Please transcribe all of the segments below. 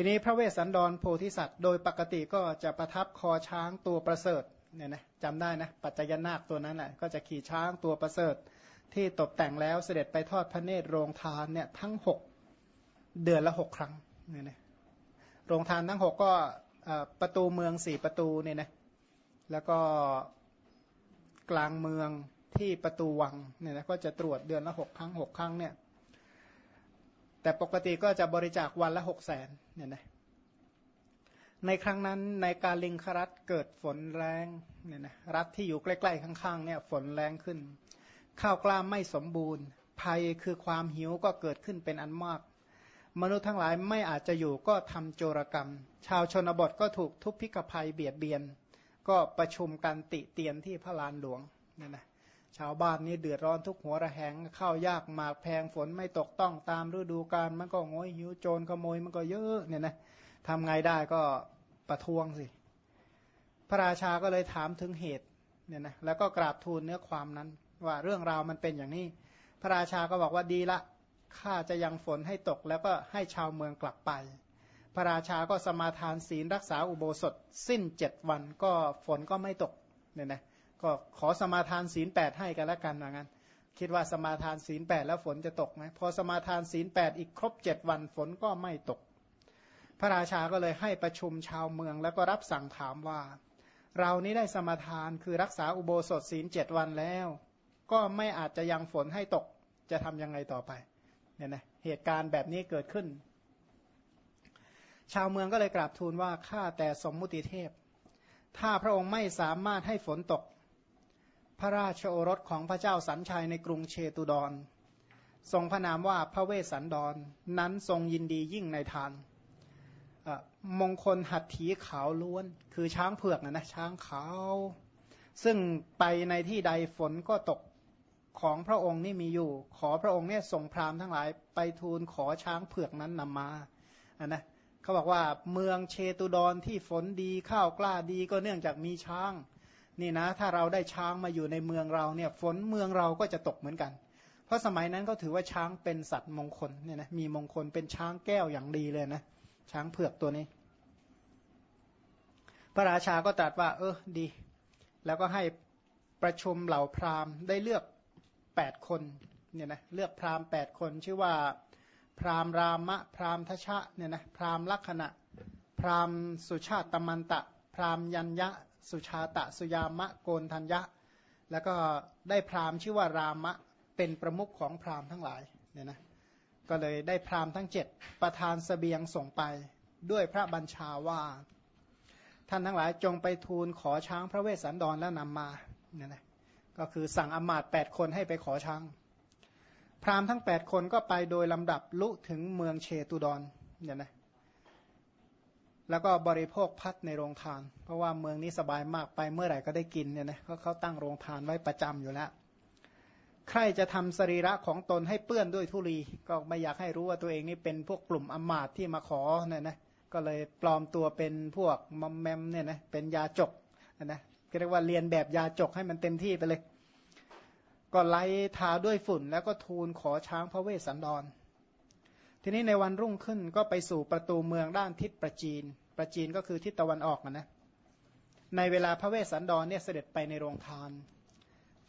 ทีนี้พระเวสสันดรโพธิสัตว์ โดยปกติก็จะประทับคอช้างตัวประเสริฐเนี่ยนะจำได้นะปัจจยนาคตัวนั้นแหละก็จะขี่ช้างตัวประเสริฐ ที่ตกแต่งแล้วเสด็จไปทอดพระเนตรโรงทานเนี่ยทั้งหกเดือนละหกครั้งเนี่ยนะโรงทานทั้งหกก็ประตูเมืองสี่ประตูเนี่ยนะแล้วก็กลางเมืองที่ประตูวังเนี่ยนะก็จะตรวจเดือนละหกครั้งหกครั้งเนี่ย แต่ปกติก็จะบริจาควันละหกแสนเนี่ยนะในครั้งนั้นในกาลิงครัฐเกิดฝนแรงเนี่ยนะรัฐที่อยู่ใกล้ๆข้างๆเนี่ยฝนแรงขึ้น ข้าวกล้ามไม่สมบูรณ์ ภัยคือความหิวก็เกิดขึ้นเป็นอันมาก มนุษย์ทั้งหลายไม่อาจจะอยู่ก็ทำโจรกรรม ชาวชนบทก็ถูกทุพพิกภัยเบียดเบียน ก็ประชุมกันติเตียนที่พระลานหลวงเนี่ยนะ ชาวบ้านนี่เดือดร้อนทุกหัวระแหงข้าวยากหมากแพงฝนไม่ตกต้องตามฤดูกาลมันก็งอยหิวโจรขโมยมันก็เยอะเนี่ยนะทำไงได้ก็ประท้วงสิ พระราชาก็เลยถามถึงเหตุเนี่ยนะแล้วก็กราบทูลเนื้อความนั้น ว่าเรื่องราวมันเป็นอย่างนี้ พระราชาก็บอกว่าดีละข้าจะยังฝนให้ตกแล้วก็ให้ชาวเมืองกลับไป พระราชาก็สมาทานศีลรักษาอุโบสถ สิ้นเจ็ดวันก็ฝนก็ไม่ตกเนี่ยนะ ก็ขอสมาทานศีลแปดให้กันแล้วกันว่างั้น คิดว่าสมาทานศีลแปดแล้วฝนจะตกไหมพอสมาทานศีลแปดอีกครบเจ็ดวันฝนก็ไม่ตก พระราชาก็เลยให้ประชุมชาวเมือง แล้วก็รับสั่งถามว่า เรานี้ได้สมาทานคือรักษาอุโบสถศีลเจ็ดวันแล้ว ก็ไม่อาจจะยังฝนให้ตกจะทํำยังไงต่อไปเนี่ยนะเหตุการณ์แบบนี้เกิดขึ้น ชาวเมืองก็เลยกราบทูลว่าข้าแต่สมมุติเทพ ถ้าพระองค์ไม่สามารถให้ฝนตก พระราชโอรสของพระเจ้าสันชัยในกรุงเชตุดร ทรงพระนามว่าพระเวสสันดรนนั้นทรงยินดียิ่งในทานมงคลหัตถีขาวล้วน คือช้างเผือกนะนะช้างขาว ซึ่งไปในที่ใดฝนก็ตกของพระองค์นี่มีอยู่ ขอพระองค์เนี่ยส่งพราหมณ์ทั้งหลายไปทูลขอช้างเผือกนั้นนำมาอันนะเขาบอกว่าเมืองเชตุดรที่ฝนดีข้าวกล้าดีก็เนื่องจากมีช้าง นี่นะถ้าเราได้ช้างมาอยู่ในเมืองเราเนี่ยฝนเมืองเราก็จะตกเหมือนกัน เพราะสมัยนั้นก็ถือว่าช้างเป็นสัตว์มงคลเนี่ยนะมีมงคลเป็นช้างแก้วอย่างดีเลยนะช้างเผือกตัวนี้ พระราชาก็ตรัสว่า เออดี แล้วก็ให้ประชุมเหล่าพราหมณ์ได้เลือกแปดคนเนี่ยนะเลือกพราหมณ์แปดคน ชื่อว่าพราหมณ์รามะ พราหมณ์ทชะเนี่ยนะพราหมณ์ลักษณะ พราหมณ์สุชาติตมันตะ พราหมณ์ยัญญะ สุชาตะสุยามะโกนทัญญะ แล้วก็ได้พราหมณ์ชื่อว่ารามะเป็นประมุขของพราหมณ์ทั้งหลายเนี่ยนะก็เลยได้พราหมณ์ทั้งเจ็ดประธานสเสบียงส่งไปด้วยพระบัญชาว่า ท่านทั้งหลายจงไปทูลขอช้างพระเวสสันดรแล้วนำมาเนี่ยนะก็คือสั่งอมาตแปดคนให้ไปขอช้าง พราหมณ์ทั้งแปดคนก็ไปโดยลำดับลุถึงเมืองเชตุดรเนี่ยนะ แล้วก็บริโภคพัดในโรงทาน เพราะว่าเมืองนี้สบายมากไปเมื่อไหร่ก็ได้กินเนี่ยนะเขาเขาตั้งโรงทานไว้ประจำอยู่แล้วใครจะทำสรีระของตนให้เปื้อนด้วยทุลี ก็ไม่อยากให้รู้ว่าตัวเองนี่เป็นพวกกลุ่มอมาตที่มาขอเนี่ยนะก็เลยปลอมตัวเป็นพวกมอมแมมเนี่ยนะเป็นยาจกนะเรียกว่าเรียนแบบยาจกให้มันเต็มที่ไปเลย ก็ไล่ทาด้วยฝุ่นแล้วก็ทูลขอช้างพระเวสสันดร ทีนี้ในวันรุ่งขึ้นก็ไปสู่ประตูเมืองด้านทิศประจีน ประจีนก็คือทิศตะวันออกนะ ในเวลาพระเวสสันดรเนี่ยเสด็จไปในโรงทาน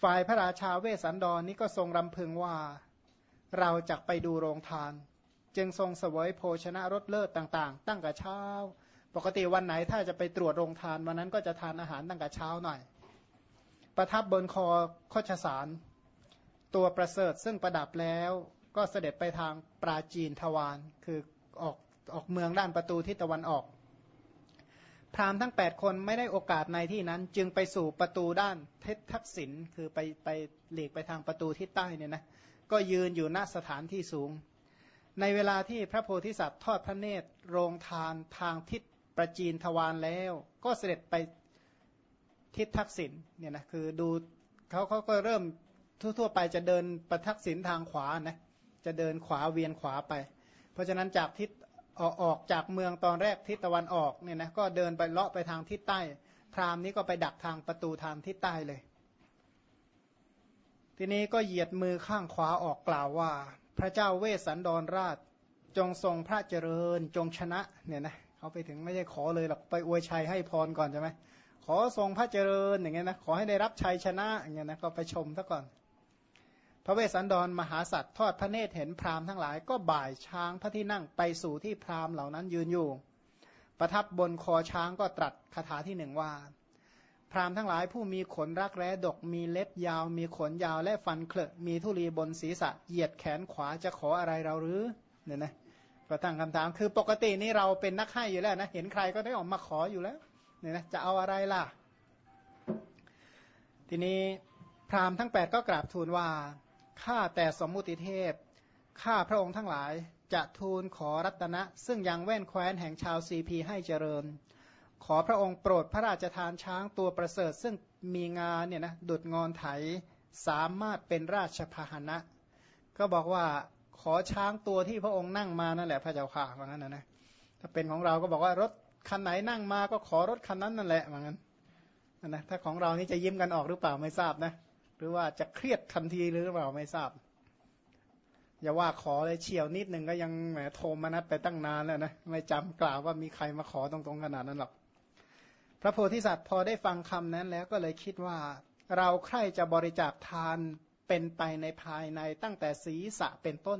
ฝ่ายพระราชาเวสสันดรนี้ก็ทรงรำพึงว่าเราจะไปดูโรงทาน จึงทรงเสวยโภชนะรสเลิศต่างๆ ตั้งแต่เช้า ปกติวันไหนถ้าจะไปตรวจโรงทานวันนั้นก็จะทานอาหารตั้งแต่เช้าหน่อย ประทับบนคอโคชสาร ตัวประเสริฐซึ่งประดับแล้ว ก็เสด็จไปทางปราจีนทวารคือออกออกเมืองด้านประตูทิศตะวันออก พราหมณ์ทั้ง 8 คนไม่ได้โอกาสในที่นั้น จึงไปสู่ประตูด้านเทศทักษิณคือไปไปหลีกไปทางประตูทิศใต้เนี่ยนะก็ยืนอยู่หน้าสถานที่สูง ในเวลาที่พระโพธิสัตว์ทอดพระเนตรโรงทานทางทิศประจีนทวารแล้ว ก็เสด็จไปทิศทักษิณเนี่ยนะคือดูเขาเขาก็เริ่มทั่วๆไปจะเดินประทักษิณทางขวานะ จะเดินขวาเวียนขวาไป เพราะฉะนั้นจากทิศออกจากเมืองตอนแรกทิศตะวันออกเนี่ยนะก็เดินไปเลาะไปทางทิศใต้ พราหมณ์นี้ก็ไปดักทางประตูทางทิศใต้เลย ทีนี้ก็เหยียดมือข้างขวาออกกล่าวว่า พระเจ้าเวสสันดรราชจงทรงพระเจริญจงชนะเนี่ยนะเขาไปถึงไม่ใช่ขอเลยหรอกไปอวยชัยให้พรก่อนใช่ไหมขอทรงพระเจริญอย่างเงี้ยนะขอให้ได้รับชัยชนะอย่างเงี้ยนะก็ไปชมซะก่อน ระเวสสันดรมหาสัตว์ทอดพระเนตรเห็นพราหมณ์ทั้งหลายก็บ่ายช้างพระที่นั่งไปสู่ที่พราหมณ์เหล่านั้นยืนอยู่ ประทับบนคอช้างก็ตรัสคาถาที่หนึ่งว่า พราหมณ์ทั้งหลายผู้มีขนรักแร้ดกมีเล็บยาว มีขนยาวและฟันเคลอะมีทุลีบนศีรษะเหยียดแขนขวาจะขออะไรเราหรือเนี่ยนะก็ตั้งคำถามคือปกตินี่เราเป็นนักให้อยู่แล้วนะเห็นใครก็ได้ออกมาขออยู่แล้วเนี่ยนะจะเอาอะไรล่ะ ทีนี้พราหมณ์ทั้ง8ก็กราบทูลว่า ข้าแต่สมมุติเทพ ข้าพระองค์ทั้งหลายจะทูลขอรัตนะ ซึ่งยังแว่นแคว้นแห่งชาวซีพีให้เจริญ ขอพระองค์โปรดพระราชทานช้างตัวประเสริฐ ซึ่งมีงานเนี่ยนะดุดงอนไถสามารถเป็นราชพาหนะ ก็บอกว่าขอช้างตัวที่พระองค์นั่งมานั่นแหละพระเจ้าข่าว่างั้นนะนะถ้าเป็นของเราก็บอกว่ารถคันไหนนั่งมาก็ขอรถคันนั้นนั่นแหละว่างั้นนะถ้าของเรานี่จะยิ้มกันออกหรือเปล่าไม่ทราบนะ หรือว่าจะเครียดทันทีหรือเปล่าไม่ทราบ อย่าว่าขอเลยเฉียวนิดหนึ่งก็ยังแหมโทรมานัดไปตั้งนานแล้วนะไม่จำกล่าวว่ามีใครมาขอตรงๆขนาดนั้นหรอก พระโพธิสัตว์พอได้ฟังคำนั้นแล้วก็เลยคิดว่า เราใคร่จะบริจาคทานเป็นไปในภายในตั้งแต่ศีรษะเป็นต้น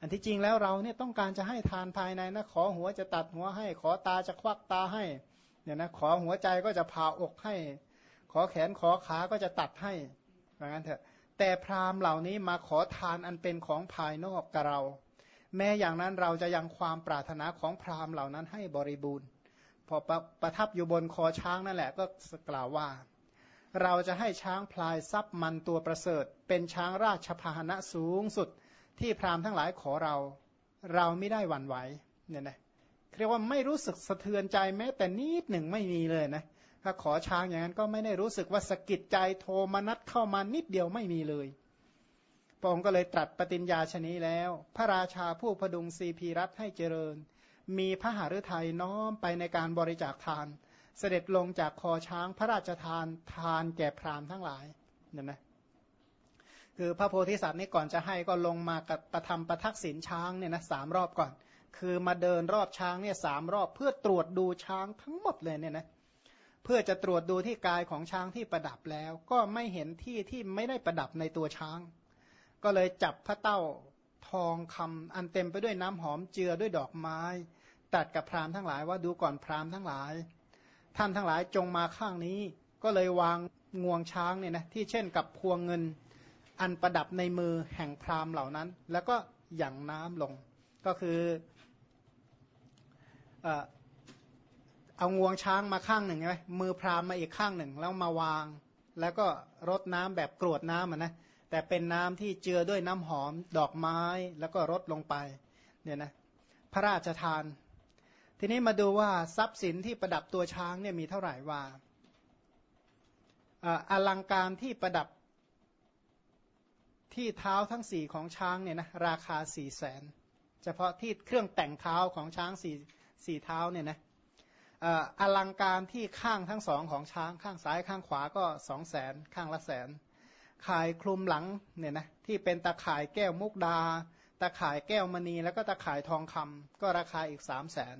อันที่จริงแล้วเราเนี่ยต้องการจะให้ทานภายในนะขอหัวจะตัดหัวให้ ขอตาจะควักตาให้เนี่ยนะขอหัวใจก็จะผ่าอกให้ ขอแขนขอขาก็จะตัดให้ ว่างั้นเถอะ แต่พราหมณ์เหล่านี้มาขอทานอันเป็นของภายนอกกับเรา แม้อย่างนั้นเราจะยังความปรารถนาของพราหมณ์เหล่านั้นให้บริบูรณ์ พอประประทับอยู่บนคอช้างนั่นแหละก็กล่าวว่า เราจะให้ช้างพลายทรัพย์มันตัวประเสริฐ เป็นช้างราชพาหนะสูงสุด ที่พราหมณ์ทั้งหลายขอเรา เราไม่ได้หวั่นไหวเนี่ยนะเรียกว่าไม่รู้สึกสะเทือนใจแม้แต่นิดหนึ่งไม่มีเลยนะ ถ้าขอช้างอย่างนั้นก็ไม่ได้รู้สึกว่าสะกิดใจโทมนัดเข้ามานิดเดียวไม่มีเลยพระองค์ก็เลยตรัสปฏิญญาชนี้แล้ว พระราชาผู้พดุงซีพีรัตให้เจริญ มีพระหฤทัยน้อมไปในการบริจาคทาน เสด็จลงจากคอช้างพระราชทานทานแก่พราหมณ์ทั้งหลายเนี่ยนะคือพระโพธิสัตว์นี่ก่อนจะให้ก็ลงมากับประทำประทักษิณช้างเนี่ยนะสามรอบก่อน คือมาเดินรอบช้างเนี่ยสามรอบเพื่อตรวจดูช้างทั้งหมดเลยเนี่ยนะ เพื่อจะตรวจดูที่กายของช้างที่ประดับแล้ว ก็ไม่เห็นที่ที่ไม่ได้ประดับในตัวช้าง ก็เลยจับพระเต้าทองคำอันเต็มไปด้วยน้ำหอมเจือด้วยดอกไม้ตัดกับพรามทั้งหลายว่าดูก่อนพรามทั้งหลาย ท่านทั้งหลายจงมาข้างนี้ ก็เลยวางงวงช้างเนี่ยนะที่เช่นกับพวงเงิน อันประดับในมือแห่งพรามเหล่านั้น แล้วก็หยั่งน้ำลง ก็คือ เอางวงช้างมาข้างหนึ่งใช่ไหมมือพราหมณ์มาอีกข้างหนึ่งแล้วมาวาง แล้วก็รดน้ำแบบกรวดน้ำนะแต่เป็นน้ำที่เจือด้วยน้ำหอมดอกไม้แล้วก็รดลงไปเนี่ยนะพระราชทาน ทีนี้มาดูว่าทรัพย์สินที่ประดับตัวช้างเนี่ยมีเท่าไหร่ว่าอลังการที่ประดับที่เท้าทั้งสี่ของช้างเนี่ยนะราคาสี่แสนเฉพาะที่เครื่องแต่งเท้าของช้างสี่สี่เท้าเนี่ยนะ อลังการที่ข้างทั้งสองของช้างข้างซ้ายข้างขวาก็สองแสนข้างละแสนข่ายคลุมหลังเนี่ยนะที่เป็นตาข่ายแก้วมุกดา ตาข่ายแก้วมณี แล้วก็ตาข่ายทองคำก็ราคาอีกสามแสน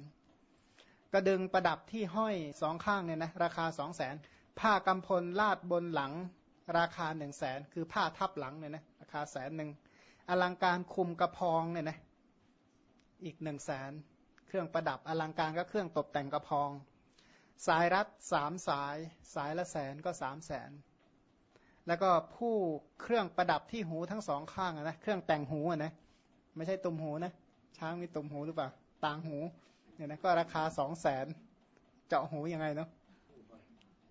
กระดึงประดับที่ห้อยสองข้างเนี่ยนะราคาสองแสนผ้ากำพลลาดบนหลังราคาหนึ่งแสนคือผ้าทับหลังเนี่ยนะราคาแสนหนึ่งอลังการคุมกระพองเนี่ยนะอีกหนึ่งแสน เครื่องประดับอลังการก็เครื่องตกแต่งกระพอง สายรัดสามสาย สายละแสนก็สามแสนแล้วก็ผู้เครื่องประดับที่หูทั้งสองข้างนะเครื่องแต่งหูนะไม่ใช่ตุ่มหูนะช้างมีตุ่มหูหรือเปล่าต่างหูเนี่ยนะก็ราคาสองแสนเจาะหูยังไงเนาะ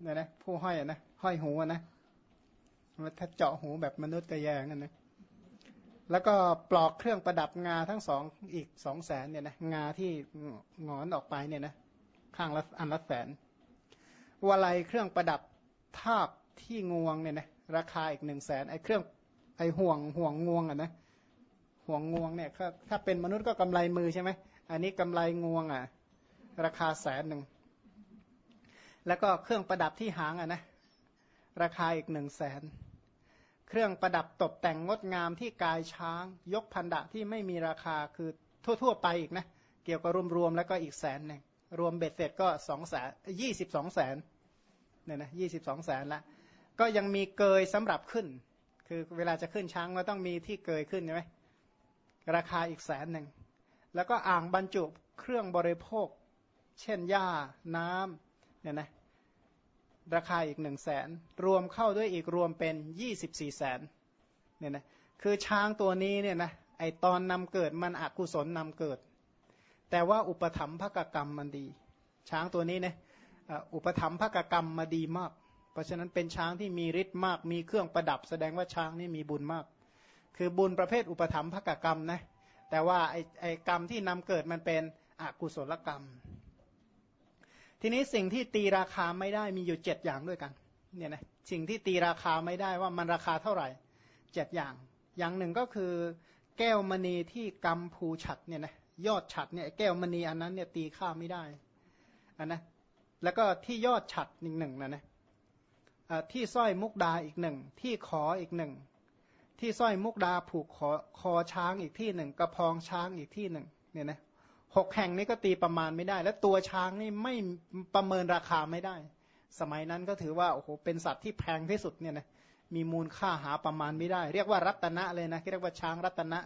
เนี่ยนะผู้ห้อยนะห้อยหูนะถ้าเจาะหูแบบมนุษย์กระแยงกันนะ แล้วก็ปลอกเครื่องประดับงาทั้งสองอีกสองแสนเนี่ยนะงาที่งอนออกไปเนี่ยนะข้างละอันละแสนวลัยเครื่องประดับทาบที่งวงเนี่ยนะราคาอีกหนึ่งแสนไอ้เครื่องไอ้ห่วงห่วงงวงอะนะห่วงงวงเนี่ยถ้าเป็นมนุษย์ก็กำไรมือใช่ไหมอันนี้กำไรงวงอะราคาแสนหนึ่งแล้วก็เครื่องประดับที่หางอะนะราคาอีกหนึ่งแสน เครื่องประดับตกแต่งงดงามที่กายช้าง ยกพันดะที่ไม่มีราคาคือทั่ว ๆ ไปอีกนะ เกี่ยวกับรวมๆแล้วก็อีกแสนหนึ่งรวมเบ็ดเสร็จก็สองแสนยี่สิบสองแสนเนี่ยนะยี่สิบสองแสนละ ก็ยังมีเกยสำหรับขึ้น คือเวลาจะขึ้นช้างก็ต้องมีที่เกยขึ้นใช่ไหมราคาอีกแสนหนึ่ง แล้วก็อ่างบรรจุเครื่องบริโภค เช่นหญ้าน้ำเนี่ยนะ ราคาอีกหนึ่งแสนรวมเข้าด้วยอีกรวมเป็นยี่สิบสี่แสนเนี่ยนะคือช้างตัวนี้เนี่ยนะไอตอนนำเกิดมันอกุศลนำเกิด แต่ว่าอุปถัมภกกรรมมันดี ช้างตัวนี้เนี่ยอุปถัมภกกรรมมาดีมาก เพราะฉะนั้นเป็นช้างที่มีฤทธิ์มาก มีเครื่องประดับ แสดงว่าช้างนี่มีบุญมาก คือบุญประเภทอุปถัมภกกรรมนะแต่ว่าไอไอกรรมที่นำเกิดมันเป็นอกุศลกรรม ทีนี้สิ่งที่ตีราคาไม่ได้มีอยู่เจ็ดอย่างด้วยกันเนี่ยนะสิ่งที่ตีราคาไม่ได้ว่ามันราคาเท่าไหร่เจ็ดอย่าง อย่างหนึ่งก็คือ แก้วมณีที่กำภูฉัดเนี่ยนะยอดฉัดเนี่ยแก้วมณีอันนั้นเนี่ยตีค่าไม่ได้อันนะแล้วก็ที่ยอดฉัดอีกหนึ่งนะนะที่สร้อยมุกดาอีกหนึ่งที่ขออีกหนึ่งที่สร้อยมุกดาผูกคอคอช้างอีกที่หนึ่งกระพองช้างอีกที่หนึ่งเนี่ยนะ หกแห่งนี้ก็ตีประมาณไม่ได้ และตัวช้างนี่ไม่ประเมินราคาไม่ได้ สมัยนั้นก็ถือว่าโอ้โหเป็นสัตว์ที่แพงที่สุดเนี่ยนะมีมูลค่าหาประมาณไม่ได้ เรียกว่ารัตนะเลยนะเรียกว่าช้างรัตนะ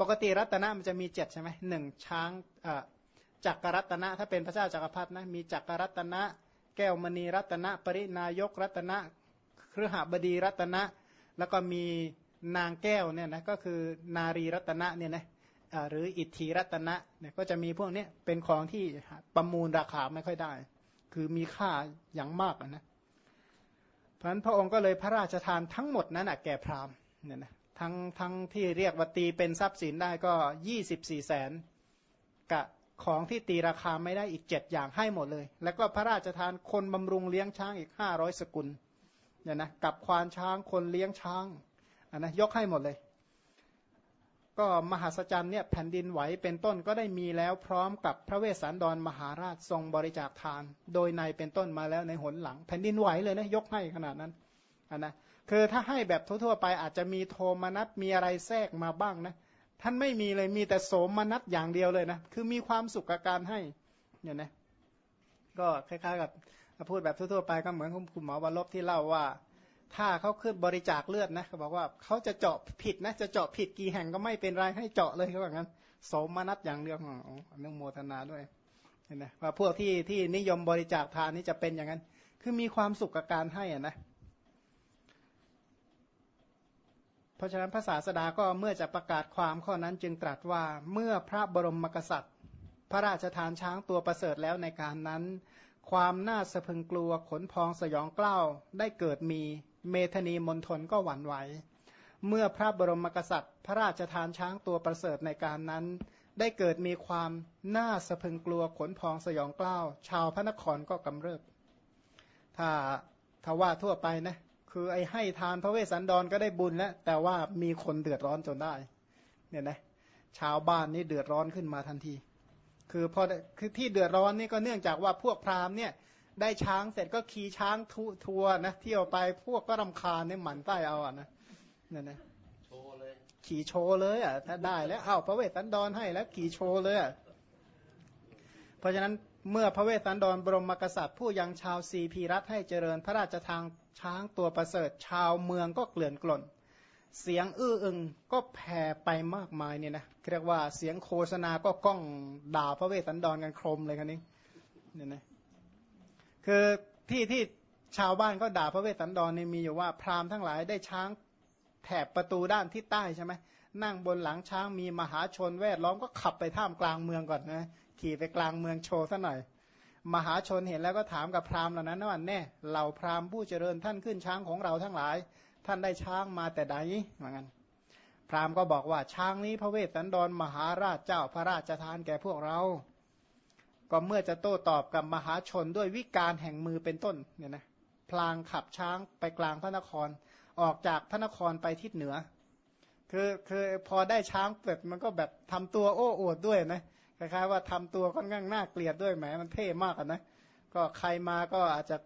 ปกติรัตนะมันจะมีเจ็ดใช่ไหมหนึ่งช้างจักรรัตนะ ถ้าเป็นพระเจ้าจักรพรรดินะมีจักรรัตนะ แก้วมณีรัตนะ ปรินายกรัตนะเครือหบดีรัตนะ แล้วก็มีนางแก้วเนี่ยนะก็คือนารีรัตนะเนี่ยนะ หรืออิทธิรัตนะเนี่ยก็จะมีพวกนี้เป็นของที่ประมูลราคาไม่ค่อยได้ คือมีค่าอย่างมากนะเพราะนั้นพระองค์ก็เลยพระราชทานทั้งหมดนั้นแก่พราหมณ์เนี่ยนะทั้งทั้งที่เรียกว่าตีเป็นทรัพย์สินได้ก็ยี่สิบสี่แสนกับของที่ตีราคาไม่ได้อีกเจ็ดอย่างให้หมดเลย แล้วก็พระราชทานคนบำรุงเลี้ยงช้างอีกห้าร้อยสกุลเนี่ยนะกับควานช้างคนเลี้ยงช้างอันนะยกให้หมดเลย ก็มหาสจรรย์เนี่ยแผ่นดินไหวเป็นต้นก็ได้มีแล้วพร้อมกับพระเวสสันดรมหาราชทรงบริจาคทาน โดยในเป็นต้นมาแล้วในหนหลัง แผ่นดินไหวเลยนะยกให้ขนาดนั้นนนะคือถ้าให้แบบทั่วๆไปอาจจะมีโทมนัสมีอะไรแทรกมาบ้างนะท่านไม่มีเลยมีแต่โสมนัสอย่างเดียวเลยนะคือมีความสุขกับการให้เนี่ยนะก็คล้ายๆกับพูดแบบทั่วๆไปก็เหมือนคุณหมอวันลบที่เล่าว่า ถ้าเขาขึ้นบริจาคเลือดนะเขาบอกว่าเขาจะเจาะผิดนะ จะเจาะผิดกี่แห่งก็ไม่เป็นไรให้เจาะเลยเขาบอกงั้นสมนัตอย่างเดียวอ๋อเรื่องโมทนาด้วยเห็นไหมว่าพวกที่ที่นิยมบริจาคทานนี่จะเป็นอย่างนั้น คือมีความสุขกับการให้อะนะเพราะฉะนั้นภาษาสดาก็เมื่อจะประกาศความข้อนั้นจึงตรัสว่าเมื่อพระบรมกษัตริย์ พระราชทานช้างตัวประเสริฐแล้วในการนั้น ความน่าสะพึงกลัวขนพองสยองกล้าวได้เกิดมี เมธนีมณฑลก็หวั่นไหว เมื่อพระบรมกษัตริย์ พระราชทานช้างตัวประเสริฐในการนั้น ได้เกิดมีความน่าสะพึงกลัวขนพองสยองกล้าว ชาวพระนครก็กำเริบ ถ้าถ้าว่าทั่วไปนะคือไอ้ให้ทานพระเวสสันดรก็ได้บุญแล้ว แต่ว่ามีคนเดือดร้อนจนได้เนี่ยนะชาวบ้านนี่เดือดร้อนขึ้นมาทันที คือพอคือที่เดือดร้อนนี่ก็เนื่องจากว่าพวกพราหมณ์เนี่ย ได้ช้างเสร็จก็ขี่ช้างทัวร์นะเที่ยวไปพวกก็รำคาญเนี่ยหมั่นไส้เอาอะนะนั่นนะโชว์เลยขี่โชว์เลยอะถ้าได้แล้วอ้าวพระเวสสันดรให้แล้วขี่โชว์เลยอะเพราะฉะนั้นเมื่อพระเวสสันดรบรมกษัตริย์ ผู้ยังชาวสีพีรัฐให้เจริญพระราชทางช้างตัวประเสริฐ ชาวเมืองก็เกลื่อนกล่น เสียงอื้ออึงก็แผ่ไปมากมายเนี่ยนะเรียกว่าเสียงโฆษณาก็ก้องด่าพระเวสสันดรกันโครมเลยกันนี้เนี่ยนะ คือที่ที่ชาวบ้านก็ด่าพระเวสสันดรเนี่ยมีอยู่ว่าพราหมณ์ทั้งหลายได้ช้างแถบประตูด้านทิศใต้ใช่ไหมนั่งบนหลังช้างมีมหาชนแวดล้อมก็ขับไปท่ามกลางเมืองก่อนนะขี่ไปกลางเมืองโชว์ซะหน่อย มหาชนเห็นแล้วก็ถามกับพราหมณ์เหล่านั้นว่าแน่เหล่าพราหมณ์ผู้เจริญท่านขึ้นช้างของเราทั้งหลาย ท่านได้ช้างมาแต่ใดเหมือนกันพราหมณ์ก็บอกว่าช้างนี้พระเวสสันดรมหาราชเจ้าพระราชทานแก่พวกเรา ก็เมื่อจะโต้ตอบกับมหาชนด้วยวิการแห่งมือเป็นต้นเนี่ยนะพลางขับช้างไปกลางพระนครออกจากพระนครไปทิศเหนือ คือคือพอได้ช้างเสร็จมันก็แบบทำตัวโอ้อวดด้วยนะคล้ายๆว่าทำตัวค่อนข้างน่าเกลียดด้วยแหมมันเท่มากนะ ก็ใครมาก็อาจจะ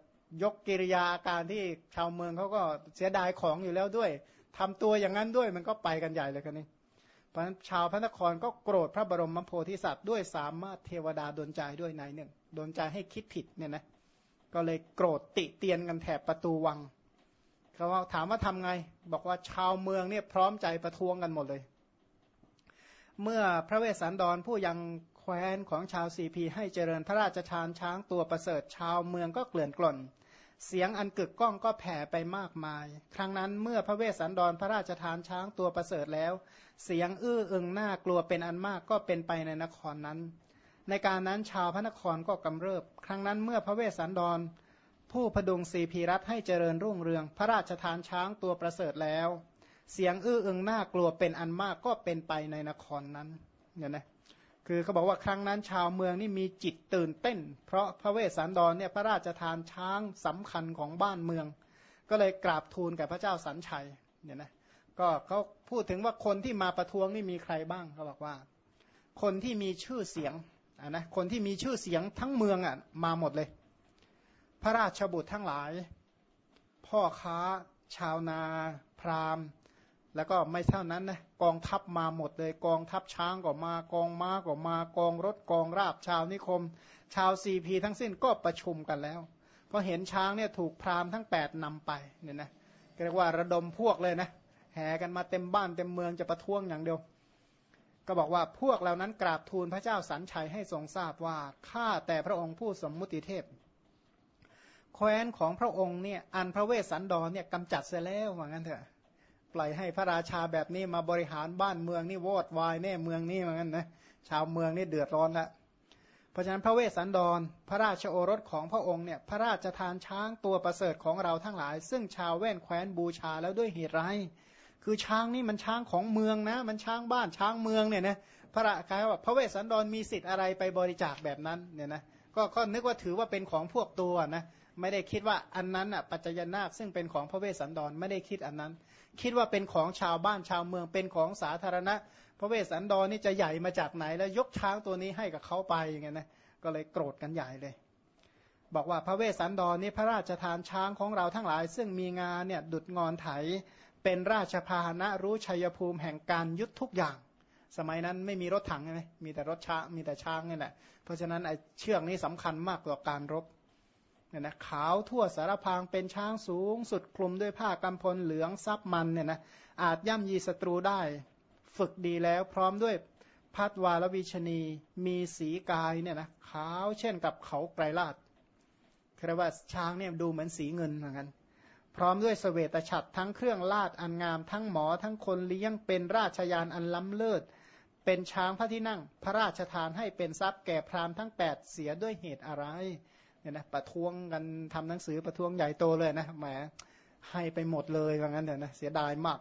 ยกกิริยาอาการที่ชาวเมืองเขาก็เสียดายของอยู่แล้วด้วยทำตัวอย่างนั้นด้วยมันก็ไปกันใหญ่เลยกันนี้ เพราะชาวพระนครก็โกรธพระบรมโพธิสัตว์ด้วยสามารถเทวดาดนใจด้วยนายหนึ่งดนใจให้คิดผิดเนี่ยนะก็เลยโกรธติเตียนกันแถบประตูวังเขาว่าถามว่าทำไง บอกว่าชาวเมืองเนี่ยพร้อมใจประท้วงกันหมดเลย เมื่อพระเวสสันดรผู้ยังแคว้นของชาวซีพีให้เจริญพระราชทานช้างตัวประเสริฐชาวเมืองก็เกลื่อนกล่น เสียงอันกึกก้องก็แผ่ไปมากมาย ครั้งนั้นเมื่อพระเวสสันดรพระราชทานช้างตัวประเสริฐแล้ว เสียงอื้ออึงน่ากลัวเป็นอันมากก็เป็นไปในนครนั้น ในการนั้นชาวพระนครก็กำเริบ ครั้งนั้นเมื่อพระเวสสันดร ผู้พดุงสีพีรัตให้เจริญรุ่งเรือง พระราชทานช้างตัวประเสริฐแล้ว เสียงอื้ออึงน่ากลัวเป็นอันมากก็เป็นไปในนครนั้นเนี่ยนะ คือเขาบอกว่าครั้งนั้นชาวเมืองนี่มีจิตตื่นเต้น เพราะพระเวสสันดรเนี่ยพระราชทานช้างสำคัญของบ้านเมือง ก็เลยกราบทูลกับพระเจ้าสันชัยเนี่ยนะก็เขาพูดถึงว่าคนที่มาประท้วงนี่มีใครบ้างเขาบอกว่า คนที่มีชื่อเสียงอะนะคนที่มีชื่อเสียงทั้งเมืองอะมาหมดเลย พระราชบุตรทั้งหลาย พ่อค้า ชาวนา พราหมณ์ แล้วก็ไม่เท่านั้นนะกองทัพมาหมดเลย กองทัพช้างก็มากองม้าก็มากองรถกองราบชาวนิคม ชาวซีพีทั้งสิ้นก็ประชุมกันแล้วพอเห็นช้างเนี่ยถูกพราหมณ์ทั้งแปดนำไปเนี่ยนะเรียกว่าระดมพวกเลยนะแห่กันมาเต็มบ้านเต็มเมืองจะประท้วงอย่างเดียว ก็บอกว่าพวกเหล่านั้นกราบทูลพระเจ้าสันชัยให้ทรงทราบว่าข้าแต่พระองค์ผู้สมมุติเทพแคว้นของพระองค์เนี่ยอันพระเวสสันดรเนี่ยกำจัดเสียแล้วว่างั้นเถอะ ปล่อยให้พระราชาแบบนี้มาบริหารบ้านเมืองนี่วอดวายแน่เมืองนี่เหมือนกันนะชาวเมืองนี่เดือดร้อนละเพราะฉะนั้นพระเวสสันดร พระราชโอรสของพระองค์เนี่ยพระราชทานช้างตัวประเสริฐของเราทั้งหลาย ซึ่งชาวแว่นแคว้นบูชาแล้วด้วยเหตุไรคือช้างนี่มันช้างของเมืองนะ มันช้างบ้านช้างเมืองเนี่ยนะพระราชาว่าพระเวสสันดรมีสิทธิ์อะไรไปบริจาคแบบนั้นเนี่ยนะก็ก็นึกว่าถือว่าเป็นของพวกตัวนะไม่ได้คิดว่าอันนั้นอะปัจจยนาคซึ่งเป็นของพระเวสสันดรไม่ได้คิดอันนั้น คิดว่าเป็นของชาวบ้านชาวเมืองเป็นของสาธารณะ พระเวสสันดรนี่จะใหญ่มาจากไหน แล้วยกช้างตัวนี้ให้กับเขาไปอย่างเงี้ยนะก็เลยโกรธกันใหญ่เลย บอกว่าพระเวสสันดรนี่พระราชทานช้างของเราทั้งหลาย ซึ่งมีงานเนี่ยดุดงอนไถ เป็นราชพาหนะรู้ชัยภูมิแห่งการยุทธทุกอย่าง สมัยนั้นไม่มีรถถังใช่ไหมมีแต่รถช้างมีแต่ช้างนี่แหละเพราะฉะนั้นไอ้เชือกนี้สำคัญมากต่อการรบ เนี่ยนะขาวทั่วสารพางเป็นช้างสูง สุดคลุมด้วยผ้ากำพลเหลืองซับมันเนี่ยนะอาจย่ำยีศัตรูได้ ฝึกดีแล้วพร้อมด้วยพัดวาลวิชนีมีสีกายเนี่ยนะขาวเช่นกับเขาไกรลาดคือว่าช้างเนี่ยดูเหมือนสีเงินเหมือนกัน พร้อมด้วยสเสวตฉัตรทั้งเครื่องลาดอันงาม ทั้งหมอทั้งคนเลี้ยงเป็นราชยานอันล้ำเลิศ เป็นช้างพระที่นั่ง พระราชทานให้เป็นทรัพย์แก่พราหมณ์ทั้งแปดเสียด้วยเหตุอะไร เนี่ยนะประท้วงกันทำหนังสือประท้วงใหญ่โตเลยนะแหมให้ไปหมดเลยว่างั้นเถอะนะเสียดายมาก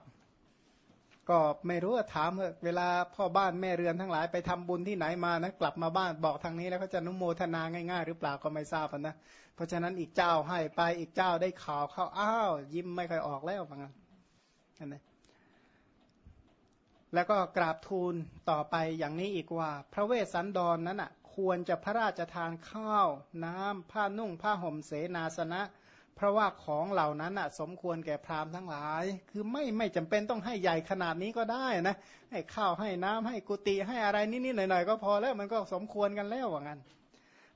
ก็ไม่รู้ถามเวลาพ่อบ้านแม่เรือนทั้งหลายไปทำบุญที่ไหนมานะกลับมาบ้านบอกทางนี้แล้วเขาจะนุโมทนาง่ายๆ หรือเปล่าก็ไม่ทราบนะเพราะฉะนั้นอีกเจ้าให้ไปอีกเจ้าได้ข่าวเข้าอ้าวยิ้มไม่ค่อยออกแล้วว่างั้นนะแล้วก็กราบทูลต่อไปอย่างนี้อีกว่า พระเวสสันดรนั้นอะ ควรจะพระราชทานข้าว น้ำ ผ้านุ่ง ผ้าห่มเสนาสนะ เพราะว่าของเหล่านั้นอะสมควรแก่พราหมณ์ทั้งหลาย คือไม่ไม่จำเป็นต้องให้ใหญ่ขนาดนี้ก็ได้นะ ให้ข้าวให้น้ำให้กุฏิให้อะไรนิดๆหน่อยๆก็พอแล้วมันก็สมควรกันแล้วว่างั้น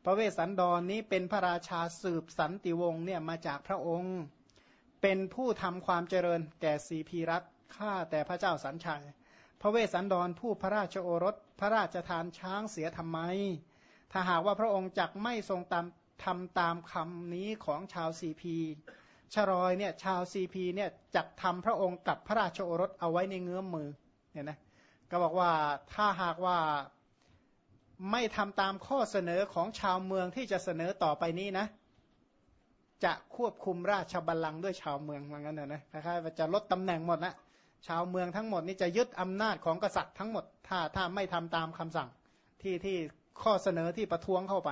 พระเวสสันดรนี้เป็นพระราชาสืบสันตติวงศ์เนี่ยมาจากพระองค์ เป็นผู้ทำความเจริญแก่สีพีรัตข้าแต่พระเจ้าสันชัย พระเวสสันดรผู้พระราชโอรส พระราชทานช้างเสียทำไม ถ้าหากว่าพระองค์จักไม่ทรงตามทำตามคำนี้ของชาวซีพีชรอยเนี่ยชาวซีพีเนี่ยจักทำพระองค์กับพระราชโอรสเอาไว้ในเงื้อมมือเนี่ยนะก็บอกว่าถ้าหากว่าไม่ทำตามข้อเสนอของชาวเมืองที่จะเสนอต่อไปนี้นะ จะควบคุมราชบัลลังก์ด้วยชาวเมืองว่างั้นนะนะคล้ายๆจะลดตำแหน่งหมดนะ ชาวเมืองทั้งหมดนี่จะยึดอำนาจของกษัตริย์ทั้งหมด ถ้าถ้าไม่ทำตามคำสั่งที่ที่ข้อเสนอที่ประท้วงเข้าไป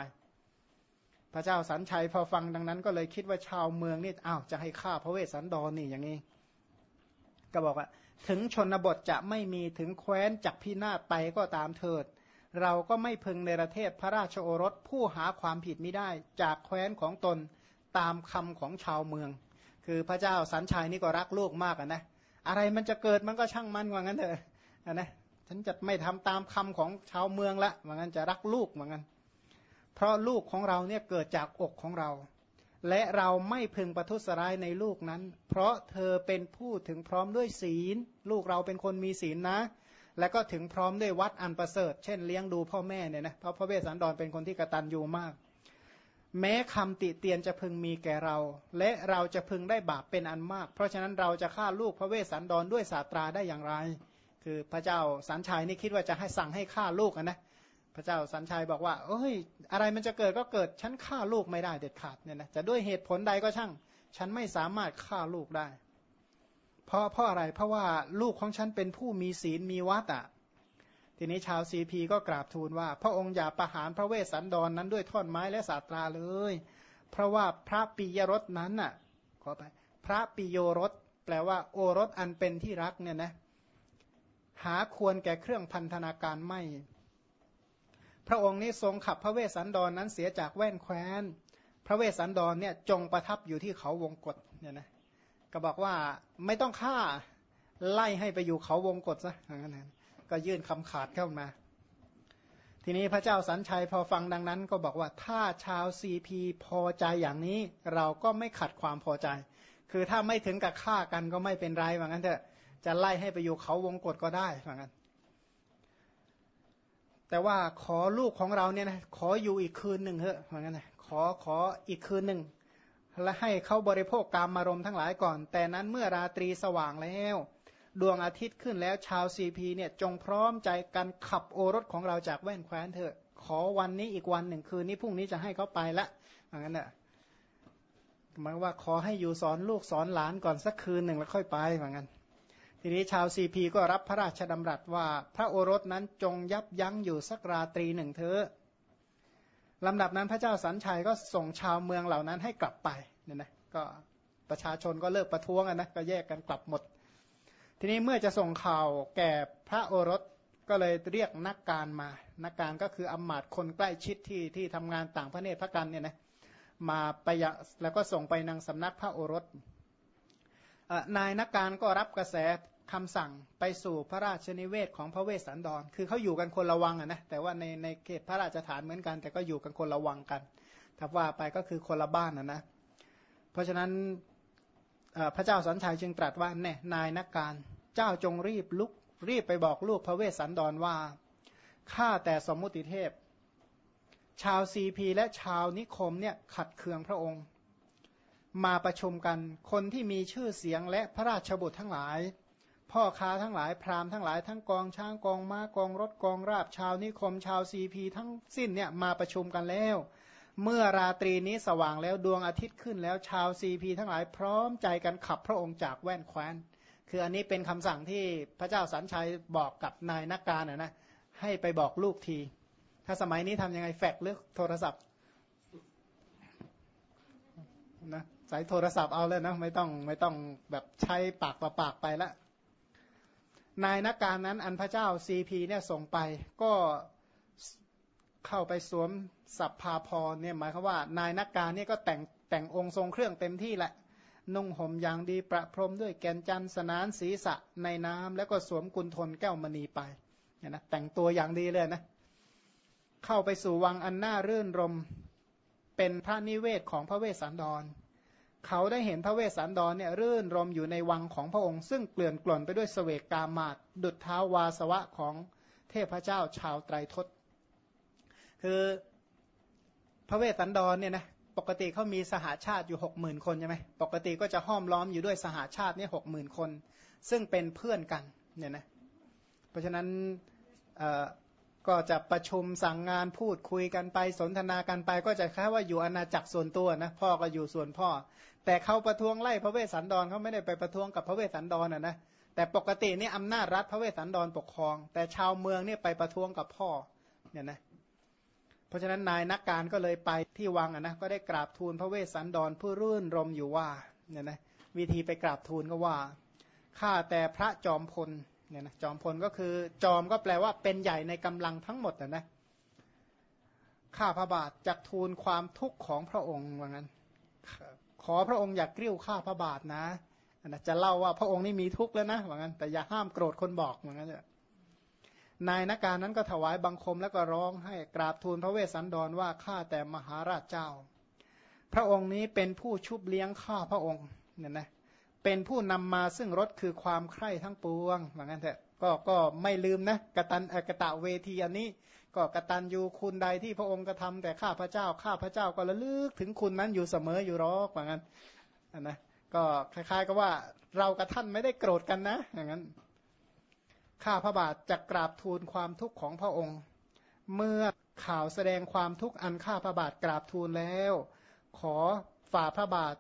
พระเจ้าสันชัยพอฟังดังนั้น ก็เลยคิดว่าชาวเมืองนี่อ้าวจะให้ฆ่าพระเวสสันดรนนี่อย่างนี้ ก็บอกว่า ถึงชนบทจะไม่มีถึงแคว้นจักพินาศไปก็ตามเถิด เราก็ไม่พึงในประเทศพระราชโอรสผู้หาความผิดไม่ได้จากแคว้นของตนตามคำของชาวเมือง คือพระเจ้าสันชัยนี่ก็รักลูกมากนะ อะไรมันจะเกิดมันก็ช่างมันว่างั้นเถอะนะฉันจะไม่ทำตามคำของชาวเมืองละเหมือนกันจะรักลูกเหมือนกันเพราะลูกของเราเนี่ยเกิดจากอกของเรา และเราไม่พึงประทุษร้ายในลูกนั้น เพราะเธอเป็นผู้ถึงพร้อมด้วยศีล ลูกเราเป็นคนมีศีลนะ แล้วก็ถึงพร้อมด้วยวัดอันประเสริฐ เช่นเลี้ยงดูพ่อแม่เนี่ยนะเพราะพระเวสสันดรเป็นคนที่กระตันยูมาก แม้คำติเตียนจะพึงมีแก่เรา และเราจะพึงได้บาปเป็นอันมาก เพราะฉะนั้นเราจะฆ่าลูกพระเวสสันดรด้วยสาตราได้อย่างไร คือพระเจ้าสันชัยนี่คิดว่าจะให้สั่งให้ฆ่าลูกนะพระเจ้าสันชัยบอกว่า เอ้ย อะไรมันจะเกิดก็เกิด ฉันฆ่าลูกไม่ได้เด็ดขาดเนี่ยนะจะด้วยเหตุผลใดก็ช่าง ฉันไม่สามารถฆ่าลูกได้ เพราะเพราะอะไรเพราะว่าลูกของฉันเป็นผู้มีศีลมีวัตอะ ทีนี้ชาวซีพีก็กราบทูลว่า พระองค์อย่าประหารพระเวสสันดรนนั้นด้วยท่อนไม้และสาตราเลย เพราะว่าพระปิยรสนั้นน่ะขอไปพระปิโยรสแปลว่าโอรสอันเป็นที่รักเนี่ยนะหาควรแก่เครื่องพันธนาการไม่ พระองค์นี้ทรงขับพระเวสสันดรนนั้นเสียจากแว่นแคว้น พระเวสสันดรเนี่ยจงประทับอยู่ที่เขาวงกฏเนี่ยนะก็บอกว่าไม่ต้องฆ่าไล่ให้ไปอยู่เขาวงกฏซะอย่างนั้น ก็ยื่นคำขาดเข้ามา ทีนี้พระเจ้าสันชัยพอฟังดังนั้น ก็บอกว่าถ้าชาวซีพีพอใจอย่างนี้ เราก็ไม่ขัดความพอใจ คือถ้าไม่ถึงกับฆ่ากันก็ไม่เป็นไรว่างั้นเถอะจะไล่ให้ไปอยู่เขาวงกฏก็ได้ว่างั้นแต่ว่าขอลูกของเราเนี่ยนะขออยู่อีกคืนหนึ่งเถอะเหมือนกันนะขอขออีกคืนหนึ่งและให้เขาบริโภคกามมารมทั้งหลายก่อน แต่นั้นเมื่อราตรีสว่างแล้ว ดวงอาทิตย์ขึ้นแล้วชาวซีพีเนี่ยจงพร้อมใจกันขับโอรสของเราจากแว่นแคว้นเถอะ ขอวันนี้อีกวันหนึ่งคืนนี้พรุ่งนี้จะให้เขาไปละเหมือนกันน่ะหมายว่าขอให้อยู่สอนลูกสอนหลานก่อนสักคืนหนึ่งแล้วค่อยไปเหมือนกันทีนี้ชาวซีพีก็รับพระราชดำรัสว่า พระโอรสนั้นจงยับยั้งอยู่สักราตรีหนึ่งเถอะลำดับนั้นพระเจ้าสันชัยก็ส่งชาวเมืองเหล่านั้นให้กลับไปเนี่ยนะก็ประชาชนก็เลิกประท้วงนะก็แยกกันกลับหมด ทีนี้เมื่อจะส่งข่าวแก่พระโอรสก็เลยเรียกนักการมา นักการก็คืออมาตคนใกล้ชิดที่ที่ทำงานต่างพระเนตรพระกันเนี่ยนะมาไปแล้วก็ส่งไปนางสำนักพระโอรสนายนักการก็รับกระแสคำสั่งไปสู่พระราชนิเวศของพระเวสสันดร คือเขาอยู่กันคนละวังนะแต่ว่าในในเขตพระราชฐานเหมือนกัน แต่ก็อยู่กันคนละวังกันถ้าว่าไปก็คือคนละบ้านอะนะเพราะฉะนั้นพระเจ้าสัญชัยจึงตรัสว่าแน่นายนักการ เจ้าจงรีบลุกรีบไปบอกลูกพระเวสสันดรว่าข้าแต่สมมุติเทพ ชาวสีพีและชาวนิคมเนี่ยขัดเคืองพระองค์ มาประชุมกันคนที่มีชื่อเสียงและพระราชบุตรทั้งหลาย พ่อค้าทั้งหลายพราหมณ์ทั้งหลายทั้งกองช้างกองม้ากองรถกองราบชาวนิคม ชาวสีพีทั้งสิ้นเนี่ยมาประชุมกันแล้ว เมื่อราตรีนี้สว่างแล้วดวงอาทิตย์ขึ้นแล้วชาวซีพีทั้งหลายพร้อมใจกันขับพระองค์จากแว่นแคว้น คืออันนี้เป็นคำสั่งที่พระเจ้าสันชัยบอกกับนายนักการนะให้ไปบอกลูกที ถ้าสมัยนี้ทำยังไงแฟกหรือโทรศัพท์นะสายโทรศัพท์เอาเลยนะไม่ต้องไม่ต้องแบบใช้ปากต่อปากไปละนายนักการนั้นอันพระเจ้าซีพีเนี่ยส่งไปก็เข้าไปสวมสับพาพรเนี่ยหมายความว่านายนักการเนี่ยก็แต่งแต่งองค์ทรงเครื่องเต็มที่แหละ นุ่งห่มอย่างดีประพรมด้วยแกนจันสนานศีรษะในน้ำแล้วก็สวมกุลทนแก้วมณีไปเนี่ยนะแต่งตัวอย่างดีเลยนะ เข้าไปสู่วังอันน่ารื่นรมเป็นพระนิเวศของพระเวสสันดร เขาได้เห็นพระเวสสันดรเนี่ยรื่นรมอยู่ในวังของพระองค์ ซึ่งเกลื่อนกล่นไปด้วยสเสวกกามาดดุดเท้าวาสวะของเทพเจ้าชาวไตรทศ คือพระเวสสันดรเนี่ยนะ ปกติเขามีสหาชาติอยู่หกหมื่นคนใช่ไหมปกติก็จะห้อมล้อมอยู่ด้วยสหาชาตินี่หกหมื่นคน ซึ่งเป็นเพื่อนกันเนี่ยนะเพราะฉะนั้นก็จะประชุมสั่งงานพูดคุยกันไปสนทนากันไป ก็จะแค่ว่าอยู่อาณาจักรส่วนตัวนะพ่อก็อยู่ส่วนพ่อ แต่เขาประท้วงไล่พระเวสสันดรเขาไม่ได้ไปประท้วงกับพระเวสสันดรนะนะแต่ปกตินี่อำนาจรัฐพระเวสสันดรปกครอง แต่ชาวเมืองนี่ไปประท้วงกับพ่อเนี่ยนะเราะฉะนั้นนายนักการก็เลยไปที่วังอะนะก็ได้กราบทูลพระเวสสันดรผู้รื่นรมอยู่ว่าเนี่ยนะวิธีไปกราบทูลก็ว่าข้าแต่พระจอมพลเนี่ยนะจอมพลก็คือจอมก็แปลว่าเป็นใหญ่ในกำลังทั้งหมดนะนะข้าพระบาทจักทูลความทุกข์ของพระองค์ว่างั้น ขอพระองค์อย่ากกริ้วข้าพระบาทนะนะจะเล่าว่าพระองค์นี่มีทุกข์แล้วนะว่างั้น แต่อย่าห้ามโกรธคนบอกว่างั้นเถอะ นายนักการนั้นก็ถวายบังคมแล้วก็ร้องให้กราบทูลพระเวสสันดรว่าข้าแต่มหาราชเจ้า พระองค์นี้เป็นผู้ชุบเลี้ยงข้าพระองค์เนี่ยนะเป็นผู้นำมาซึ่งรถคือความใคร่ทั้งปวงเหมือนกันเถอะก็ก็ไม่ลืมนะกตันกะตะเวทีอันนี้ ก็กตันยูคุณใดที่พระองค์กระทาแต่ข้าพระเจ้าข้าพระเจ้าก็ระลึกถึงคุณนั้นอยู่เสมออยู่รอกเหมือนกันนะก็คล้ายๆกับว่าเรากับท่านไม่ได้โกรธกันนะอย่างนั้น ข้าพระบาทจะกราบทูลความทุกข์ของพระองค์ เมื่อข่าวแสดงความทุกข์อันข้าพระบาทกราบทูลแล้ว ขอฝ่าพระบาท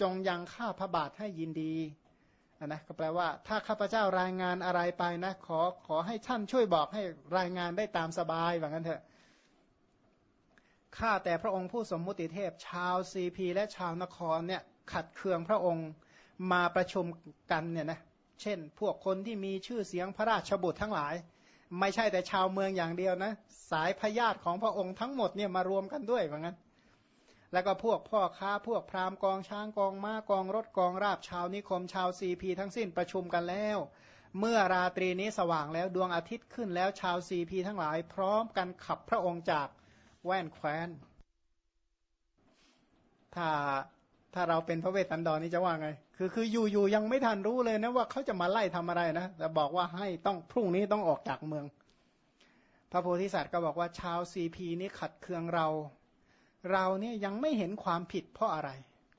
จงยังข้าพระบาทให้ยินดีนะก็แปลว่า ถ้าข้าพเจ้ารายงานอะไรไปนะ ขอขอให้ท่านช่วยบอกให้รายงานได้ตามสบายว่างั้นเถอะข้าแต่พระองค์ผู้สมมุติเทพชาวสีพีและชาวนครเนี่ยขัดเคืองพระองค์มาประชุมกันเนี่ยนะ เช่น พวกคนที่มีชื่อเสียงพระราชบุตรทั้งหลาย ไม่ใช่แต่ชาวเมืองอย่างเดียวนะ สายพระญาติของพระองค์ทั้งหมดเนี่ยมารวมกันด้วยว่างั้นแล้วก็พวกพ่อค้าพวกพราหมณ์กองช้างกองม้ากองรถกองราบชาวนิคมชาวสีพีทั้งสิ้นประชุมกันแล้ว เมื่อราตรีนี้สว่างแล้วดวงอาทิตย์ขึ้นแล้วชาวสีพีทั้งหลายพร้อมกันขับพระองค์จากแว่นแคว้น ถ้าถ้าเราเป็นพระเวสสันดรนี่จะว่าไง คือคืออยู่อยู่ยังไม่ทันรู้เลยนะว่าเขาจะมาไล่ทำอะไรนะแต่บอกว่าให้ต้องพรุ่งนี้ต้องออกจากเมือง พระโพธิสัตว์ก็บอกว่าชาวซีพีนี้ขัดเคืองเรา เราเนี่ยยังไม่เห็นความผิดเพราะอะไร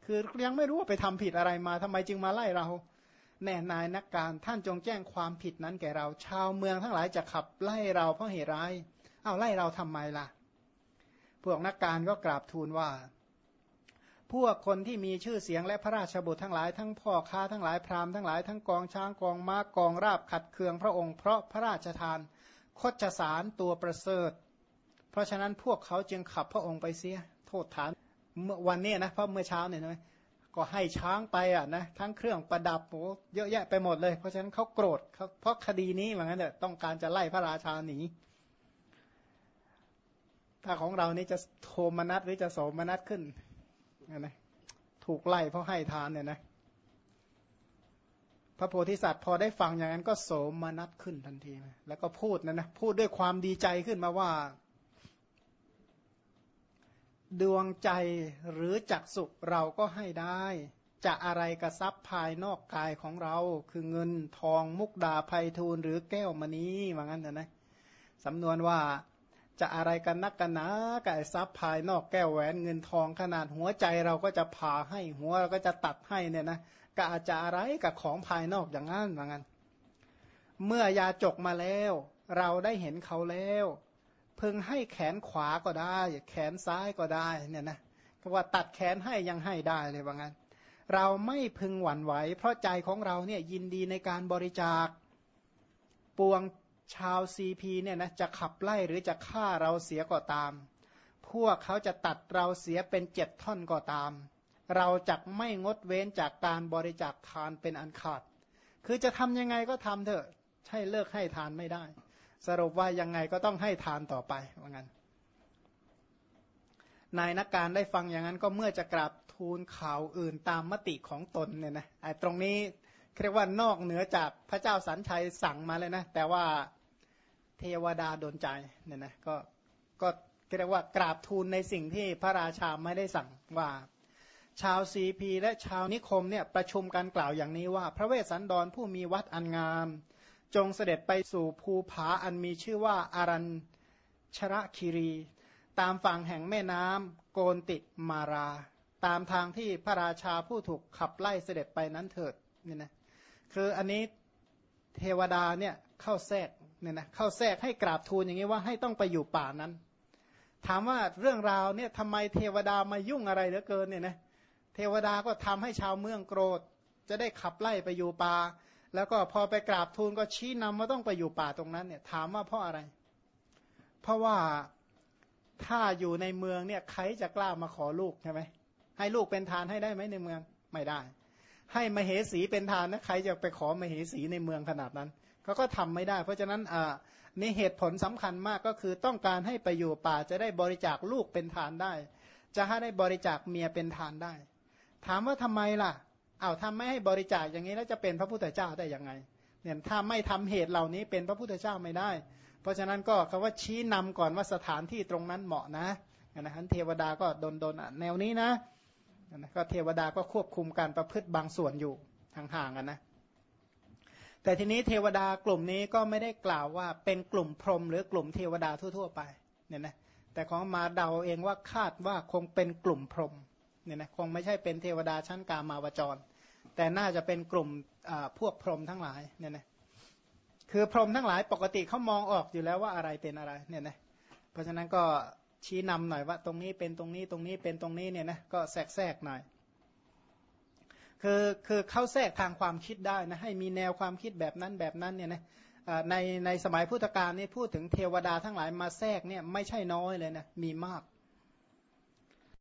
คือยังไม่รู้ว่าไปทำผิดอะไรมาทำไมจึงมาไล่เรา แน่นายนักการท่านจงแจ้งความผิดนั้นแก่เรา ชาวเมืองทั้งหลายจะขับไล่เราเพราะเหตุร้ายเอาไล่เราทำไมล่ะ พวกนักการก็กราบทูลว่า พวกคนที่มีชื่อเสียงและพระราชบุตรทั้งหลายทั้งพ่อค้าทั้งหลายพราหมณ์ทั้งหลายทั้งกองช้างกองม้ากองราบขัดเคืองพระองค์เพราะพระราชทานคดสารตัวประเสริฐ เพราะฉะนั้นพวกเขาจึงขับพระองค์ไปเสียโทษฐานเมื่อวันนี้นะเพราะเมื่อเช้าเนี่ยใช่ไหมก็ให้ช้างไปอะนะทั้งเครื่องประดับโอ้เยอะแยะไปหมดเลย เพราะฉะนั้นเขาโกรธเขาเพราะคดีนี้เหมือนกันเถอะต้องการจะไล่พระราชาหนีถ้าของเรานี่จะโทมนัสหรือจะโสมนัสขึ้น นะถูกไล่เพราะให้ทานเนี่ยนะพระโพธิสัตว์พอได้ฟังอย่างนั้นก็โสมนัสขึ้นทันทีแล้วก็พูดนะนะพูดด้วยความดีใจขึ้นมาว่า ดวงใจหรือจักสุเราก็ให้ได้ จะอะไรกระซับภายนอกกายของเรา คือเงินทองมุกดาภัยทูลหรือแก้วมณีว่างั้นนะนะสำนวนว่า จะอะไรกันนักกันนะกับทรัพย์ภายนอกแก้วแหวนเงินทองขนาดหัวใจเราก็จะผ่าให้หัวเราก็จะตัดให้เนี่ยนะก็อาจจะอะไรกับของภายนอกอย่างนั้นว่างั้น เมื่อยาจกมาแล้ว เราได้เห็นเขาแล้วพึงให้แขนขวาก็ได้ แขนซ้ายก็ได้เนี่ยนะก็ว่าตัดแขนให้ยังให้ได้เลยว่างั้น เราไม่พึงหวั่นไหว เพราะใจของเราเนี่ยยินดีในการบริจาคปวง ชาวซีพีเนี่ยนะจะขับไล่หรือจะฆ่าเราเสียก็ตาม พวกเขาจะตัดเราเสียเป็นเจ็ดท่อนก็ตาม เราจะไม่งดเว้นจากการบริจาคทานเป็นอันขาด คือจะทำยังไงก็ทำเถอะใช่เลิกให้ทานไม่ได้ สรุปว่ายังไงก็ต้องให้ทานต่อไปว่างั้นนายนักการได้ฟังอย่างนั้นก็เมื่อจะกราบทูลข่าวอื่นตามมติของตนเนี่ยนะไอ้ตรงนี้เรียกว่านอกเหนือจากพระเจ้าสันชัยสั่งมาเลยนะ แต่ว่า เทวดาโดนใจเนี่ยนะก็ก็เรียกว่ากราบทูลในสิ่งที่พระราชาไม่ได้สั่งว่า ชาวซีพีและชาวนิคมเนี่ยประชุมกันกล่าวอย่างนี้ว่า พระเวสสันดรผู้มีวัดอันงาม จงเสด็จไปสู่ภูผาอันมีชื่อว่าอารัญชระคิรี ตามฝั่งแห่งแม่น้ำโกนติมารา ตามทางที่พระราชาผู้ถูกขับไล่เสด็จไปนั้นเถิดนี่นะคืออันนี้เทวดาเนี่ยเข้าแทรก เนี่ยนะเข้าแทรกให้กราบทูลอย่างนี้ว่าให้ต้องไปอยู่ป่านั้น ถามว่าเรื่องราวเนี่ยทำไมเทวดามายุ่งอะไรเหลือเกินเนี่ยนะเทวดาก็ทำให้ชาวเมืองโกรธ จะได้ขับไล่ไปอยู่ป่า แล้วก็พอไปกราบทูลก็ชี้นำว่าต้องไปอยู่ป่าตรงนั้นเนี่ยถามว่าเพราะอะไร เพราะว่าถ้าอยู่ในเมืองเนี่ยใครจะกล้ามาขอลูกใช่ไหมให้ลูกเป็นทานให้ได้ไหมในเมืองไม่ได้ ให้มเหสีเป็นทานนะใครจะไปขอมเหสีในเมืองขนาดนั้น เขาก็ทำไม่ได้ เพราะฉะนั้นอ่านี่เหตุผลสำคัญมากก็คือต้องการให้ไปอยู่ป่าจะได้บริจาคลูกเป็นทานได้ จะให้ได้บริจาคเมียเป็นทานได้ ถามว่าทำไมล่ะเอาทำไม่ให้บริจาคอย่างนี้แล้วจะเป็นพระพุทธเจ้าได้ยังไงเนี่ยถ้าไม่ทำเหตุเหล่านี้เป็นพระพุทธเจ้าไม่ได้ เพราะฉะนั้นก็คำว่าชี้นำก่อนว่าสถานที่ตรงนั้นเหมาะนะนะฮะเทวดาก็โดนโดนแนวนี้นะนะก็เทวดาก็ควบคุมการประพฤติบางส่วนอยู่ห่างๆกันนะ แต่ทีนี้เทวดากลุ่มนี้ก็ไม่ได้กล่าวว่าเป็นกลุ่มพรหมหรือกลุ่มเทวดาทั่ว ๆ ไปเนี่ยนะแต่ของมาเดาเองว่าคาดว่าคงเป็นกลุ่มพรหมเนี่ยนะคงไม่ใช่เป็นเทวดาชั้นกามาวจร แต่น่าจะเป็นกลุ่มพวกพรหมทั้งหลายเนี่ยนะคือพรหมทั้งหลายปกติเขามองออกอยู่แล้วว่าอะไรเป็นอะไรเนี่ยนะเพราะฉะนั้นก็ชี้นำหน่อยว่าตรงนี้เป็นตรงนี้ตรงนี้เป็นตรงนี้เนี่ยนะก็แทรกแทรกหน่อย คือคือเข้าแทรกทางความคิดได้นะให้มีแนวความคิดแบบนั้นแบบนั้นเนี่ยนะในในสมัยพุทธกาลนี่พูดถึงเทวดาทั้งหลายมาแทรกเนี่ยไม่ใช่น้อยเลยนะมีมาก